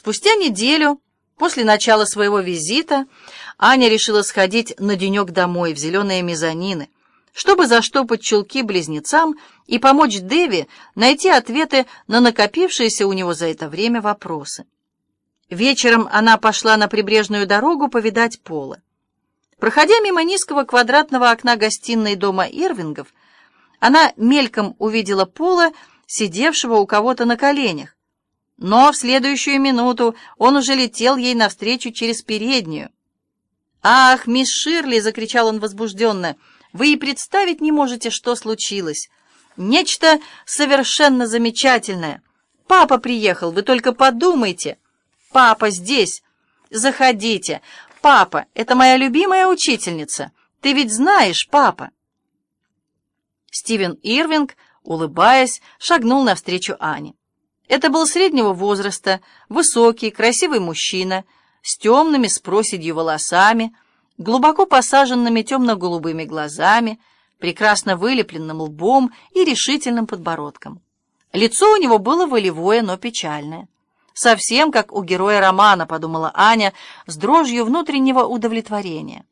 Спустя неделю после начала своего визита Аня решила сходить на денек домой в зеленые мезонины, чтобы заштопать чулки близнецам и помочь Дэви найти ответы на накопившиеся у него за это время вопросы. Вечером она пошла на прибрежную дорогу повидать Пола. Проходя мимо низкого квадратного окна гостиной дома Ирвингов, она мельком увидела Пола, сидевшего у кого-то на коленях, но в следующую минуту он уже летел ей навстречу через переднюю. «Ах, мисс Ширли!» — закричал он возбужденно. «Вы и представить не можете, что случилось. Нечто совершенно замечательное. Папа приехал, вы только подумайте. Папа здесь. Заходите. Папа, это моя любимая учительница. Ты ведь знаешь, папа». Стивен Ирвинг, улыбаясь, шагнул навстречу Ане. Это был среднего возраста, высокий, красивый мужчина, с темными с проседью волосами, глубоко посаженными темно-голубыми глазами, прекрасно вылепленным лбом и решительным подбородком. Лицо у него было волевое, но печальное. Совсем как у героя романа, подумала Аня, с дрожью внутреннего удовлетворения.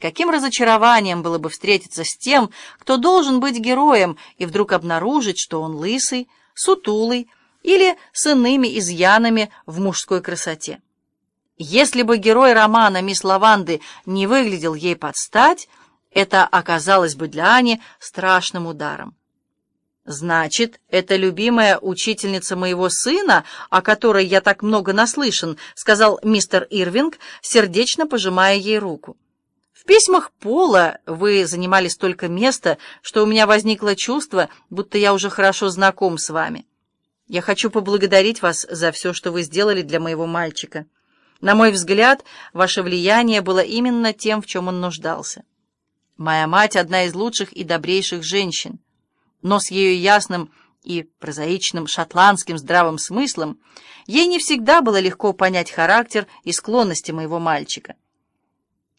Каким разочарованием было бы встретиться с тем, кто должен быть героем, и вдруг обнаружить, что он лысый, сутулый, или с иными изъянами в мужской красоте. Если бы герой романа «Мисс Лаванды» не выглядел ей под стать, это оказалось бы для Ани страшным ударом. «Значит, это любимая учительница моего сына, о которой я так много наслышан», сказал мистер Ирвинг, сердечно пожимая ей руку. «В письмах Пола вы занимали столько места, что у меня возникло чувство, будто я уже хорошо знаком с вами». Я хочу поблагодарить вас за все, что вы сделали для моего мальчика. На мой взгляд, ваше влияние было именно тем, в чем он нуждался. Моя мать — одна из лучших и добрейших женщин, но с ее ясным и прозаичным шотландским здравым смыслом ей не всегда было легко понять характер и склонности моего мальчика.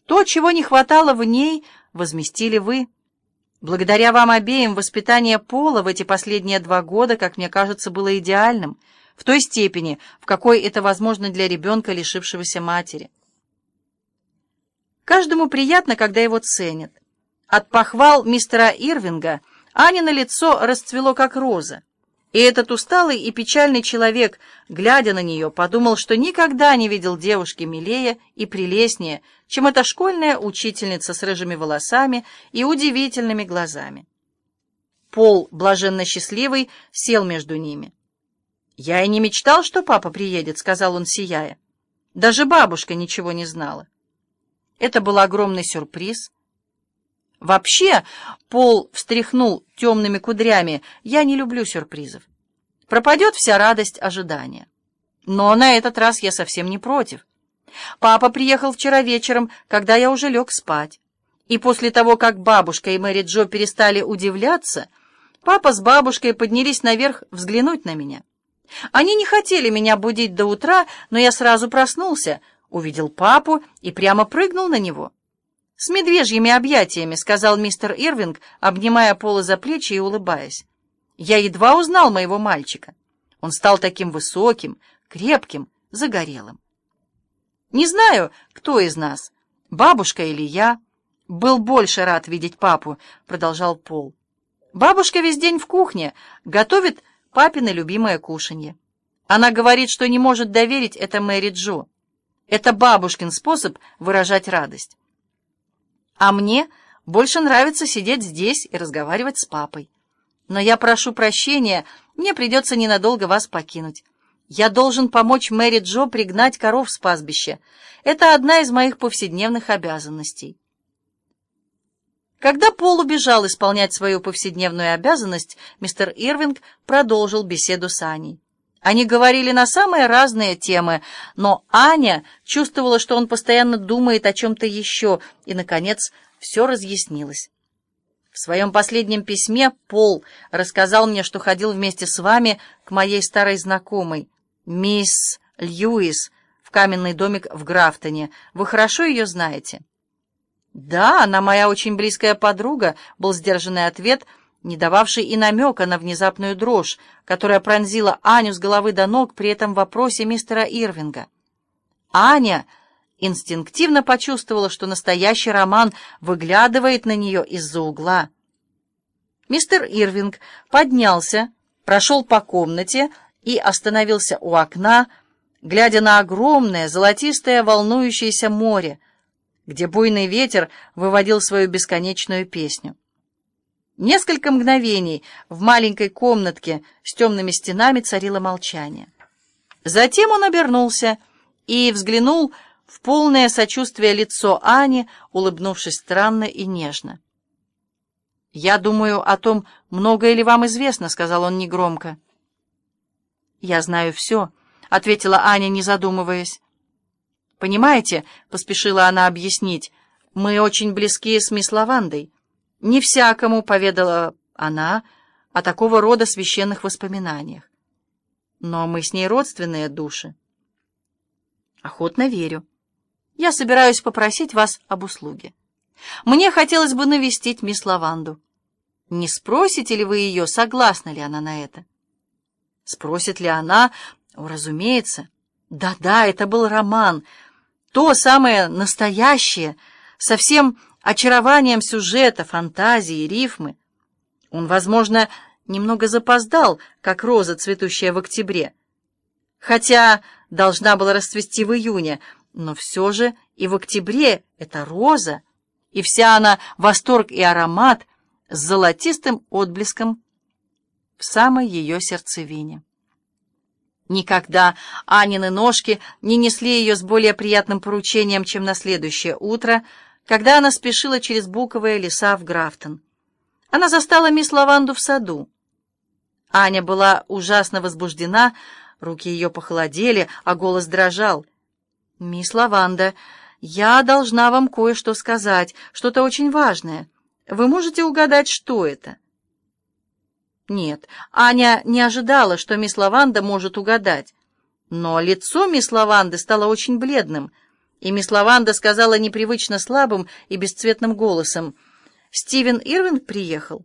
То, чего не хватало в ней, возместили вы — Благодаря вам обеим воспитание Пола в эти последние два года, как мне кажется, было идеальным, в той степени, в какой это возможно для ребенка, лишившегося матери. Каждому приятно, когда его ценят. От похвал мистера Ирвинга Анина лицо расцвело, как роза. И этот усталый и печальный человек, глядя на нее, подумал, что никогда не видел девушки милее и прелестнее, чем эта школьная учительница с рыжими волосами и удивительными глазами. Пол, блаженно счастливый, сел между ними. «Я и не мечтал, что папа приедет», — сказал он, сияя. Даже бабушка ничего не знала. Это был огромный сюрприз. Вообще, Пол встряхнул темными кудрями, я не люблю сюрпризов. Пропадет вся радость ожидания. Но на этот раз я совсем не против. Папа приехал вчера вечером, когда я уже лег спать. И после того, как бабушка и Мэри Джо перестали удивляться, папа с бабушкой поднялись наверх взглянуть на меня. Они не хотели меня будить до утра, но я сразу проснулся, увидел папу и прямо прыгнул на него. «С медвежьими объятиями», — сказал мистер Ирвинг, обнимая Пола за плечи и улыбаясь. «Я едва узнал моего мальчика. Он стал таким высоким, крепким, загорелым. Не знаю, кто из нас, бабушка или я, был больше рад видеть папу», — продолжал Пол. «Бабушка весь день в кухне, готовит папины любимое кушанье. Она говорит, что не может доверить это Мэри Джо. Это бабушкин способ выражать радость». А мне больше нравится сидеть здесь и разговаривать с папой. Но я прошу прощения, мне придется ненадолго вас покинуть. Я должен помочь Мэри Джо пригнать коров с пастбища. Это одна из моих повседневных обязанностей. Когда Пол убежал исполнять свою повседневную обязанность, мистер Ирвинг продолжил беседу с Аней. Они говорили на самые разные темы, но Аня чувствовала, что он постоянно думает о чем-то еще, и, наконец, все разъяснилось. В своем последнем письме Пол рассказал мне, что ходил вместе с вами к моей старой знакомой, мисс Льюис, в каменный домик в Графтоне. Вы хорошо ее знаете? «Да, она моя очень близкая подруга», — был сдержанный ответ, не дававший и намека на внезапную дрожь, которая пронзила Аню с головы до ног при этом вопросе мистера Ирвинга. Аня инстинктивно почувствовала, что настоящий роман выглядывает на нее из-за угла. Мистер Ирвинг поднялся, прошел по комнате и остановился у окна, глядя на огромное, золотистое, волнующееся море, где буйный ветер выводил свою бесконечную песню. Несколько мгновений в маленькой комнатке с темными стенами царило молчание. Затем он обернулся и взглянул в полное сочувствие лицо Ани, улыбнувшись странно и нежно. «Я думаю о том, многое ли вам известно», — сказал он негромко. «Я знаю все», — ответила Аня, не задумываясь. «Понимаете», — поспешила она объяснить, — «мы очень близки с мисс Лавандой. Не всякому поведала она о такого рода священных воспоминаниях. Но мы с ней родственные души». «Охотно верю. Я собираюсь попросить вас об услуге. Мне хотелось бы навестить мисс Лаванду. Не спросите ли вы ее, согласна ли она на это?» Спросит ли она? О, разумеется. Да-да, это был роман. То самое настоящее, со всем очарованием сюжета, фантазии, рифмы. Он, возможно, немного запоздал, как роза, цветущая в октябре. Хотя должна была расцвести в июне, но все же и в октябре это роза, и вся она восторг и аромат с золотистым отблеском в самой ее сердцевине. Никогда Анины ножки не несли ее с более приятным поручением, чем на следующее утро, когда она спешила через буковые леса в Графтон. Она застала мисс Лаванду в саду. Аня была ужасно возбуждена, руки ее похолодели, а голос дрожал. «Мисс Лаванда, я должна вам кое-что сказать, что-то очень важное. Вы можете угадать, что это?» Нет, Аня не ожидала, что мисс Лаванда может угадать. Но лицо мисс Лаванды стало очень бледным, и мисс Лаванда сказала непривычно слабым и бесцветным голосом, «Стивен Ирвинг приехал».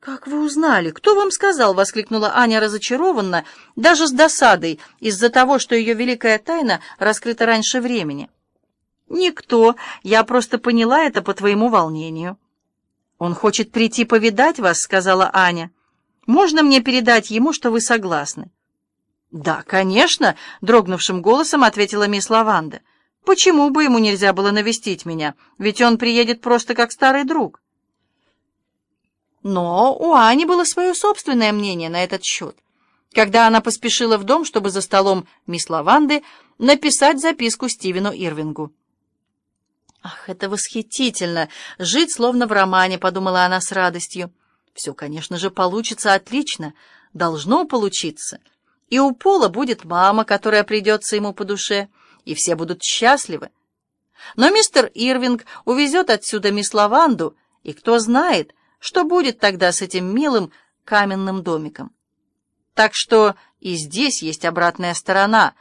«Как вы узнали? Кто вам сказал?» — воскликнула Аня разочарованно, даже с досадой, из-за того, что ее великая тайна раскрыта раньше времени. «Никто. Я просто поняла это по твоему волнению». «Он хочет прийти повидать вас», — сказала Аня. «Можно мне передать ему, что вы согласны?» «Да, конечно», — дрогнувшим голосом ответила мисс Лаванда. «Почему бы ему нельзя было навестить меня? Ведь он приедет просто как старый друг». Но у Ани было свое собственное мнение на этот счет. Когда она поспешила в дом, чтобы за столом мисс Лаванды написать записку Стивену Ирвингу. «Ах, это восхитительно! Жить словно в романе», — подумала она с радостью. «Все, конечно же, получится отлично. Должно получиться. И у Пола будет мама, которая придется ему по душе, и все будут счастливы. Но мистер Ирвинг увезет отсюда мисс Лаванду, и кто знает, что будет тогда с этим милым каменным домиком. Так что и здесь есть обратная сторона,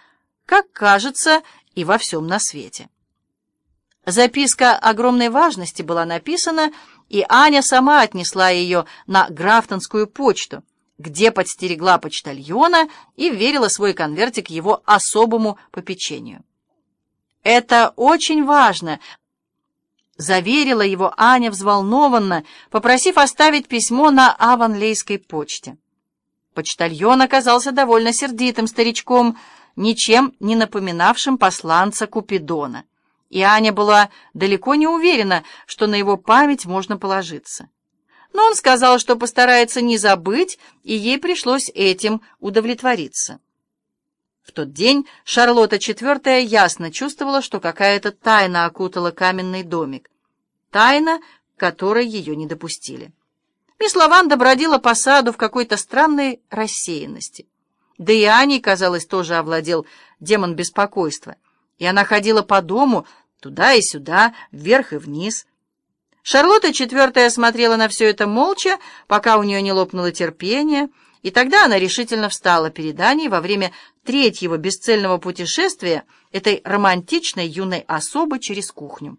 как кажется, и во всем на свете». Записка огромной важности была написана, и Аня сама отнесла ее на Графтонскую почту, где подстерегла почтальона и верила свой конвертик его особому попечению. «Это очень важно», — заверила его Аня взволнованно, попросив оставить письмо на Аванлейской почте. Почтальон оказался довольно сердитым старичком, ничем не напоминавшим посланца Купидона и Аня была далеко не уверена, что на его память можно положиться. Но он сказал, что постарается не забыть, и ей пришлось этим удовлетвориться. В тот день Шарлотта IV ясно чувствовала, что какая-то тайна окутала каменный домик. Тайна, которой ее не допустили. Мисс Лаванда бродила по саду в какой-то странной рассеянности. Да и Аней, казалось, тоже овладел демон беспокойства и она ходила по дому, туда и сюда, вверх и вниз. Шарлотта четвертая смотрела на все это молча, пока у нее не лопнуло терпение, и тогда она решительно встала перед Аней во время третьего бесцельного путешествия этой романтичной юной особы через кухню.